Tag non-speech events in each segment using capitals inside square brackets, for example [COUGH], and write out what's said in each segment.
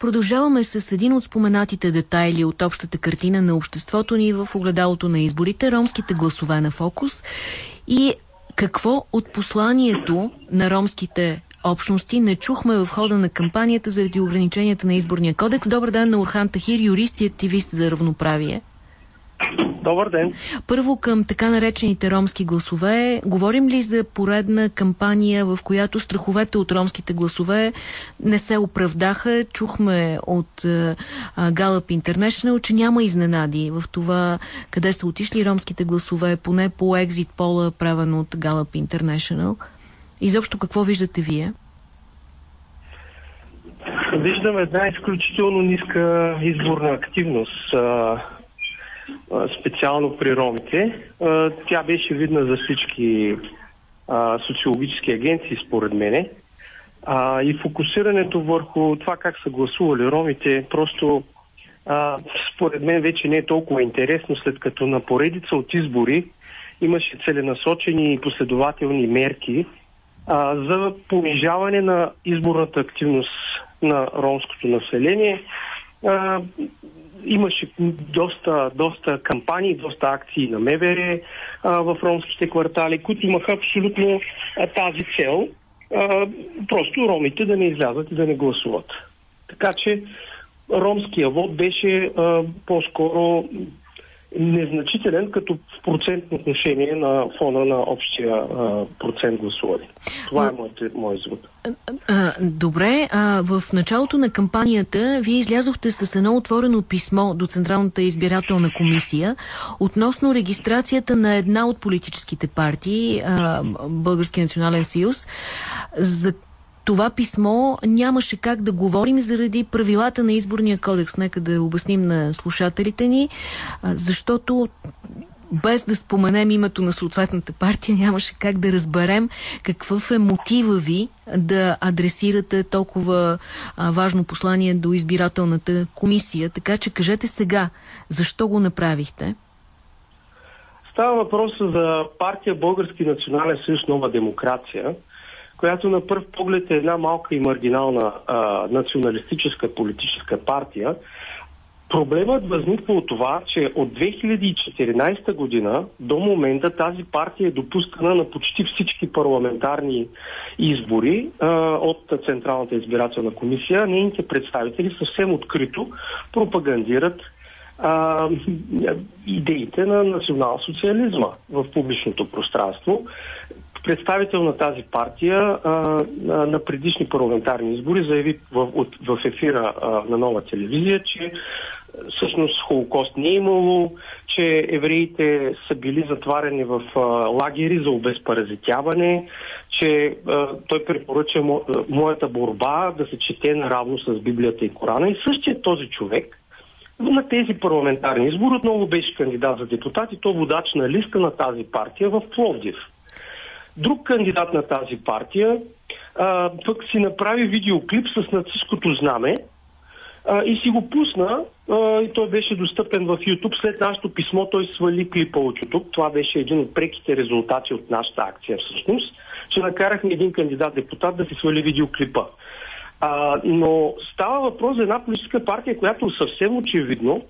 Продължаваме с един от споменатите детайли от общата картина на обществото ни в огледалото на изборите, ромските гласове на фокус и какво от посланието на ромските общности не чухме в хода на кампанията заради ограниченията на изборния кодекс. Добър ден на Орхан Тахир, юрист и активист за равноправие. Добър ден. Първо към така наречените ромски гласове. Говорим ли за поредна кампания, в която страховете от ромските гласове не се оправдаха? Чухме от uh, Gallup International, че няма изненади в това къде са отишли ромските гласове, поне по екзит пола, правен от Gallup International. Изобщо какво виждате вие? Виждам една изключително ниска изборна активност специално при ромите. Тя беше видна за всички социологически агенции, според мене. И фокусирането върху това как са гласували ромите, просто според мен вече не е толкова интересно, след като на поредица от избори имаше целенасочени и последователни мерки за понижаване на изборната активност на ромското население имаше доста, доста кампании, доста акции на МВР а, в ромските квартали, които имаха абсолютно а, тази цел. А, просто ромите да не излязат и да не гласуват. Така че ромския вод беше а, по-скоро незначителен като в процентно отношение на фона на общия а, процент гласуване. Това е моят, мой извод. Добре, а, в началото на кампанията вие излязохте с едно отворено писмо до Централната избирателна комисия относно регистрацията на една от политическите партии, а, Български национален съюз, за това писмо нямаше как да говорим заради правилата на изборния кодекс. Нека да обясним на слушателите ни, защото без да споменем името на съответната партия, нямаше как да разберем какъв е мотива ви да адресирате толкова важно послание до избирателната комисия. Така че кажете сега, защо го направихте? Става въпрос за партия Български национален съюз Нова демокрация, която на първ поглед е една малка и маргинална а, националистическа политическа партия. Проблемът възниква от това, че от 2014 година до момента тази партия е допускана на почти всички парламентарни избори а, от Централната избирателна комисия. Нейните представители съвсем открито пропагандират а, идеите на национал-социализма в публичното пространство представител на тази партия на предишни парламентарни избори заяви в, ефира на нова телевизия, че всъщност Холокост не е имало, че евреите са били затварени в лагери за обезпаразитяване, че той препоръча моята борба да се чете наравно с Библията и Корана. И същия този човек на тези парламентарни избори отново беше кандидат за депутат и то водач на листа на тази партия в Пловдив. Друг кандидат на тази партия а, пък си направи видеоклип с нацистското знаме а, и си го пусна а, и той беше достъпен в YouTube. След нашето писмо той свали клипа от YouTube. Това беше един от преките резултати от нашата акция всъщност, че накарахме един кандидат депутат да си свали видеоклипа. А, но става въпрос за една политическа партия, която съвсем очевидно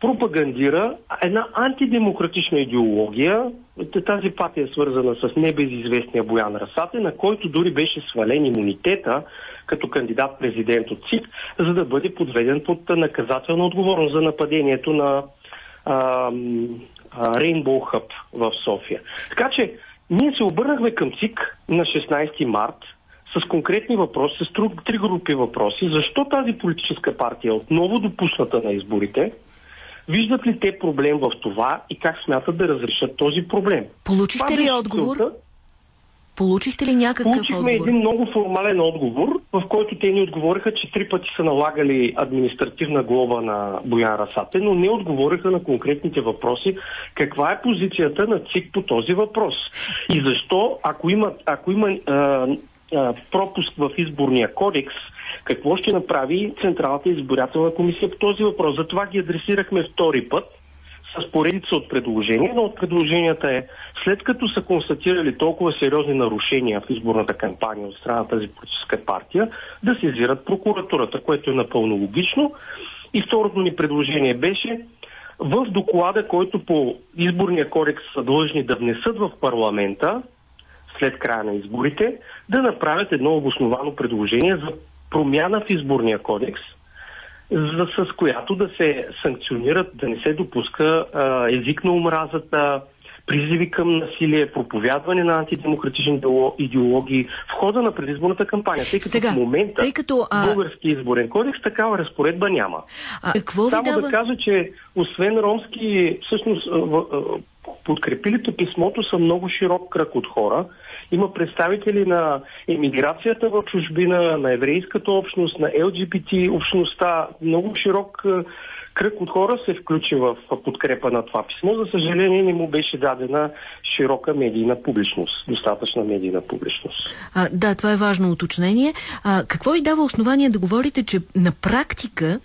пропагандира една антидемократична идеология. Тази партия е свързана с небезизвестния Боян Расате, на който дори беше свален имунитета като кандидат-президент от ЦИК, за да бъде подведен под наказателна отговорност за нападението на а, Hub в София. Така че ние се обърнахме към ЦИК на 16 март с конкретни въпроси, с три групи въпроси. Защо тази политическа партия е отново допусната на изборите? Виждат ли те проблем в това и как смятат да разрешат този проблем? Получихте това ли отговор? Целта. Получихте ли някакъв Получихме отговор? един много формален отговор, в който те ни отговориха, че три пъти са налагали административна глоба на Боян Расате, но не отговориха на конкретните въпроси каква е позицията на ЦИК по този въпрос. И защо, ако има, ако има а, а, пропуск в изборния кодекс, какво ще направи Централната избирателна комисия по този въпрос? Затова ги адресирахме втори път с поредица от предложения. Едно от предложенията е, след като са констатирали толкова сериозни нарушения в изборната кампания от страна на тази политическа партия, да сезират прокуратурата, което е напълно логично. И второто ни предложение беше в доклада, който по изборния кодекс са длъжни да внесат в парламента след края на изборите, да направят едно обосновано предложение за промяна в изборния кодекс, за, с която да се санкционират, да не се допуска а, език на омразата, призиви към насилие, проповядване на антидемократични идеологии в хода на предизборната кампания. Тъй като Сега, в момента тъй като, а... български изборен кодекс такава разпоредба няма. А, какво Само дава... да кажа, че освен ромски, всъщност подкрепилите писмото са много широк кръг от хора. Има представители на емиграцията в чужбина, на еврейската общност, на ЛГБТ общността, много широк кръг от хора се включи в подкрепа на това писмо. За съжаление не му беше дадена широка медийна публичност, достатъчна медийна публичност. А, да, това е важно уточнение. А, какво и дава основание да говорите, че на практика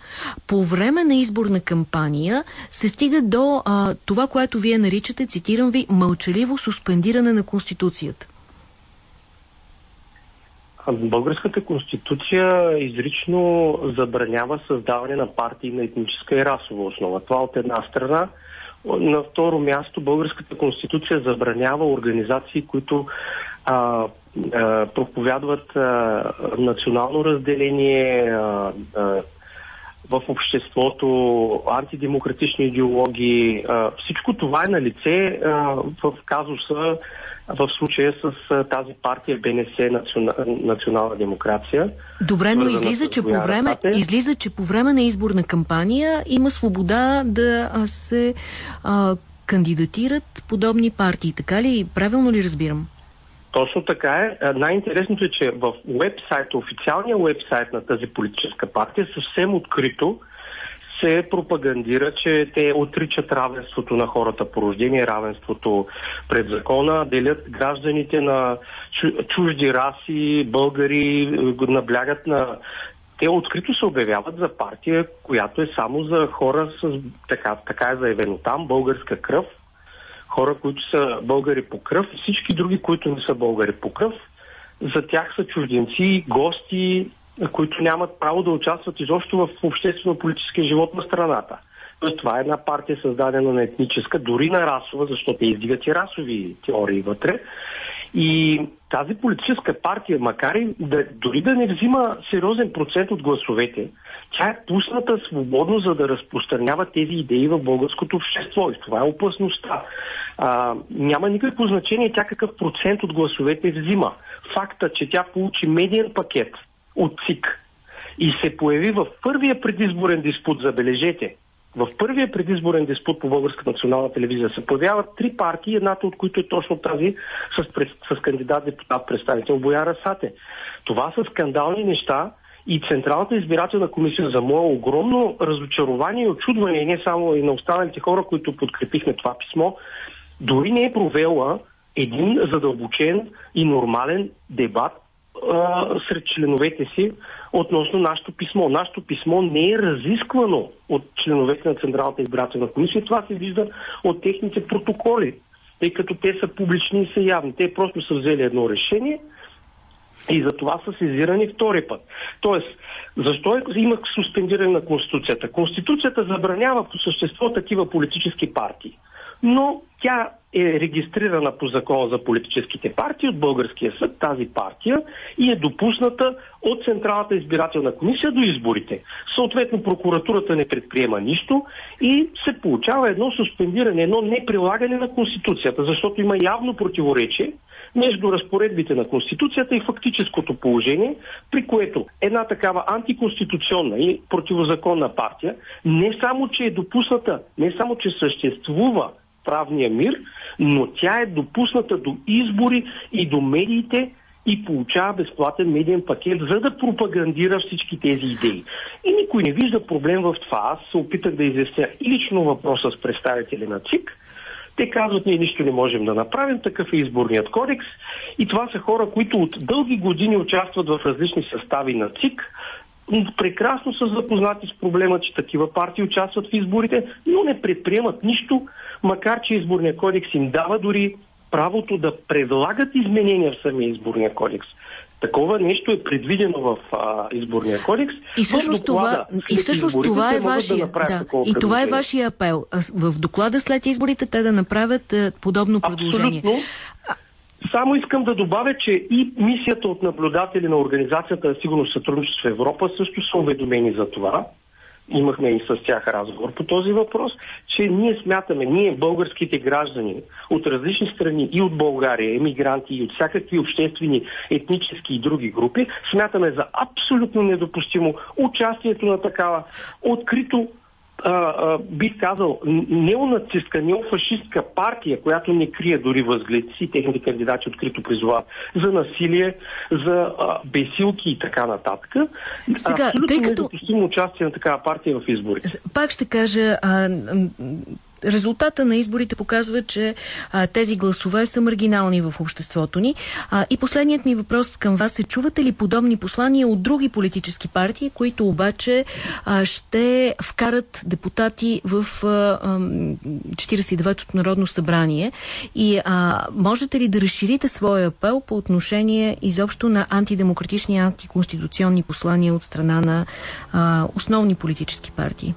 по време на изборна кампания се стига до а, това, което вие наричате, цитирам ви, мълчаливо суспендиране на Конституцията? Българската конституция изрично забранява създаване на партии на етническа и расова основа. Това от една страна. На второ място, Българската конституция забранява организации, които а, а, проповядват а, национално разделение а, а, в обществото, антидемократични идеологии. Всичко това е на лице в казуса в случая с тази партия БНС Национална демокрация. Добре, но излиза че, по време, излиза, че по време на изборна кампания има свобода да се а, кандидатират подобни партии. Така ли? Правилно ли разбирам? Точно така е. Най-интересното е, че в уебсайт, официалния уебсайт на тази политическа партия съвсем открито се пропагандира, че те отричат равенството на хората по рождение, равенството пред закона, делят гражданите на чужди раси, българи, наблягат на те открито се обявяват за партия, която е само за хора с, така, така е заявено там, българска кръв, хора, които са българи по кръв и всички други, които не са българи по кръв, за тях са чужденци, гости, които нямат право да участват изобщо в обществено-политическия живот на страната. Тоест, това е една партия създадена на етническа, дори на расова, защото те издигат и расови теории вътре. И тази политическа партия, макар и да, дори да не взима сериозен процент от гласовете, тя е пусната свободно, за да разпространява тези идеи в българското общество. И това е опасността. А, няма никакво значение тя какъв процент от гласовете взима. Факта, че тя получи медиен пакет – от ЦИК и се появи в първия предизборен диспут, забележете, в първия предизборен диспут по Българска национална телевизия се появяват три партии, едната от които е точно тази с, с кандидат депутат представител Бояра Сате. Това са скандални неща и Централната избирателна комисия за мое огромно разочарование и очудване, и не само и на останалите хора, които подкрепихме това писмо, дори не е провела един задълбочен и нормален дебат а, сред членовете си относно нашето писмо. Нашето писмо не е разисквано от членовете на Централната избирателна комисия. Това се вижда от техните протоколи, тъй като те са публични и са явни. Те просто са взели едно решение и за това са сезирани втори път. Тоест, защо е, има суспендиране на Конституцията? Конституцията забранява по същество такива политически партии но тя е регистрирана по закона за политическите партии от Българския съд, тази партия, и е допусната от Централната избирателна комисия до изборите. Съответно, прокуратурата не предприема нищо и се получава едно суспендиране, едно неприлагане на Конституцията, защото има явно противоречие между разпоредбите на Конституцията и фактическото положение, при което една такава антиконституционна и противозаконна партия не само, че е допусната, не само, че съществува правния мир, но тя е допусната до избори и до медиите и получава безплатен медиен пакет, за да пропагандира всички тези идеи. И никой не вижда проблем в това. Аз се опитах да изясня лично въпроса с представители на ЦИК. Те казват, ние нищо не можем да направим, такъв е изборният кодекс. И това са хора, които от дълги години участват в различни състави на ЦИК, прекрасно са запознати с проблема, че такива партии участват в изборите, но не предприемат нищо, макар че изборния кодекс им дава дори правото да предлагат изменения в самия изборния кодекс. Такова нещо е предвидено в а, изборния кодекс. И всъщност това, и всъщност това е вашия, да, да и това е вашия апел. В доклада след изборите те да направят подобно предложение. Абсолютно. Само искам да добавя, че и мисията от наблюдатели на Организацията за сигурност сътрудничество в Европа също са уведомени за това. Имахме и с тях разговор по този въпрос, че ние смятаме, ние българските граждани от различни страни и от България, емигранти и от всякакви обществени, етнически и други групи, смятаме за абсолютно недопустимо участието на такава открито а, а, бих казал, неонацистка, неофашистка партия, която не крие дори възгледите си, техните кандидати открито призовават за насилие, за а, бесилки и така нататък. Сега, Абсолютно тъй като... недопустимо участие на такава партия в изборите. Пак ще кажа, а, резултата на изборите показва, че а, тези гласове са маргинални в обществото ни. А, и последният ми въпрос към вас е, чувате ли подобни послания от други политически партии, които обаче а, ще вкарат депутати в 49-то Народно събрание? И а, можете ли да разширите своя апел по отношение изобщо на антидемократични, антиконституционни послания от страна на а, основни политически партии?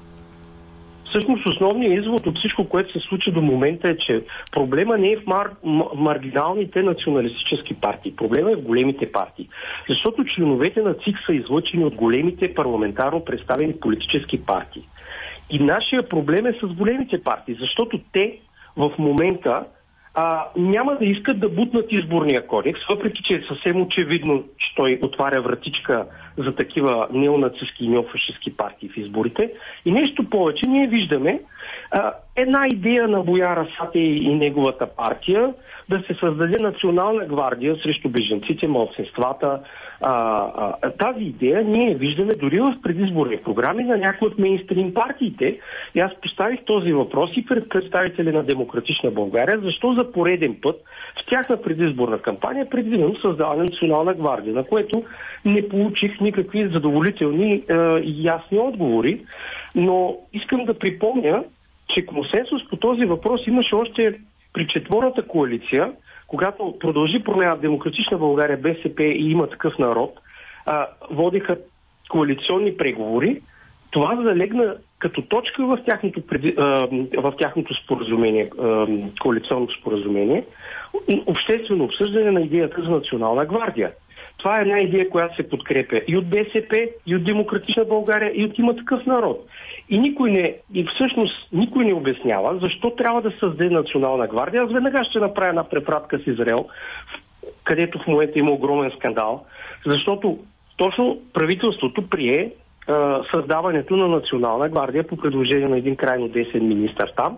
Всъщност основният извод от всичко, което се случи до момента е, че проблема не е в мар... маргиналните националистически партии. Проблема е в големите партии. Защото членовете на ЦИК са излъчени от големите парламентарно представени политически партии. И нашия проблем е с големите партии, защото те в момента а, няма да искат да бутнат изборния кодекс, въпреки че е съвсем очевидно, че той отваря вратичка за такива неонацистски и неофашистски партии в изборите. И нещо повече, ние виждаме а, една идея на Бояра Сате и неговата партия да се създаде национална гвардия срещу беженците, малцинствата. А, а, тази идея ние виждаме дори в предизборни програми на някои от мейнстрим партиите. И аз поставих този въпрос и пред представители на Демократична България, защо за пореден път в тяхна предизборна кампания е предвидено създаване на национална гвардия, на което не получих никакви задоволителни е, и ясни отговори. Но искам да припомня, че консенсус по този въпрос имаше още при четворната коалиция, когато продължи промяна Демократична България, БСП и има такъв народ, а, водиха коалиционни преговори, това залегна като точка в тяхното, в тяхното споразумение, коалиционно споразумение, обществено обсъждане на идеята за национална гвардия. Това е една идея, която се подкрепя и от БСП, и от Демократична България, и от има такъв народ. И никой не, и всъщност никой не обяснява защо трябва да създаде национална гвардия. Аз веднага ще направя една препратка с Израел, където в момента има огромен скандал, защото точно правителството прие а, създаването на национална гвардия по предложение на един крайно десен министър там,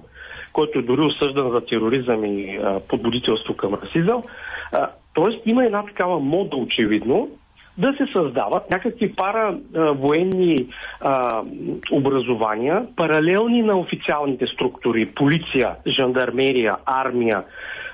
който е дори осъждан за тероризъм и а, подбудителство към расизъм. Тоест има една такава мода очевидно, да се създават някакви паравоенни образования, паралелни на официалните структури, полиция, жандармерия, армия,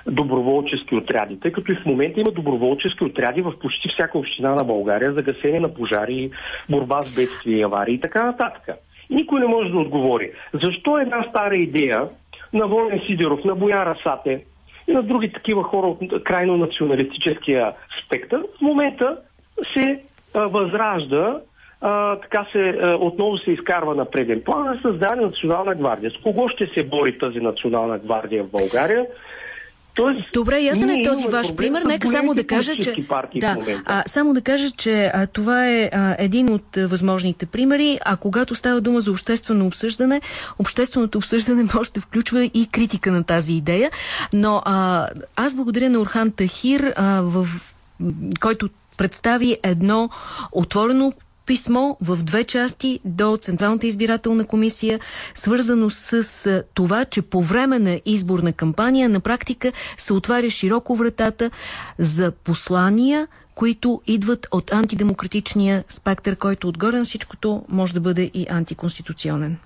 доброволчески отряди, тъй като и в момента има доброволчески отряди в почти всяка община на България за гасене на пожари, борба с бедствия и аварии и така нататък. Никой не може да отговори. Защо една стара идея на Волен Сидеров, на Бояра Сате и на други такива хора от крайно националистическия спектър в момента се възражда, а, така се, а, отново се изкарва на преден план да създаде национална гвардия. С кого ще се бори тази национална гвардия в България? Тоест, Добре, ясен е този ваш пример. Нека само да кажа, че... Да, а, само да кажа, че а, това е а, един от а, възможните примери, а когато става дума за обществено обсъждане, общественото обсъждане [LAUGHS] може да включва и критика на тази идея. Но а, аз благодаря на Орхан Тахир, а, в, който представи едно отворено писмо в две части до Централната избирателна комисия, свързано с това, че по време на изборна кампания на практика се отваря широко вратата за послания, които идват от антидемократичния спектър, който отгоре на всичкото може да бъде и антиконституционен.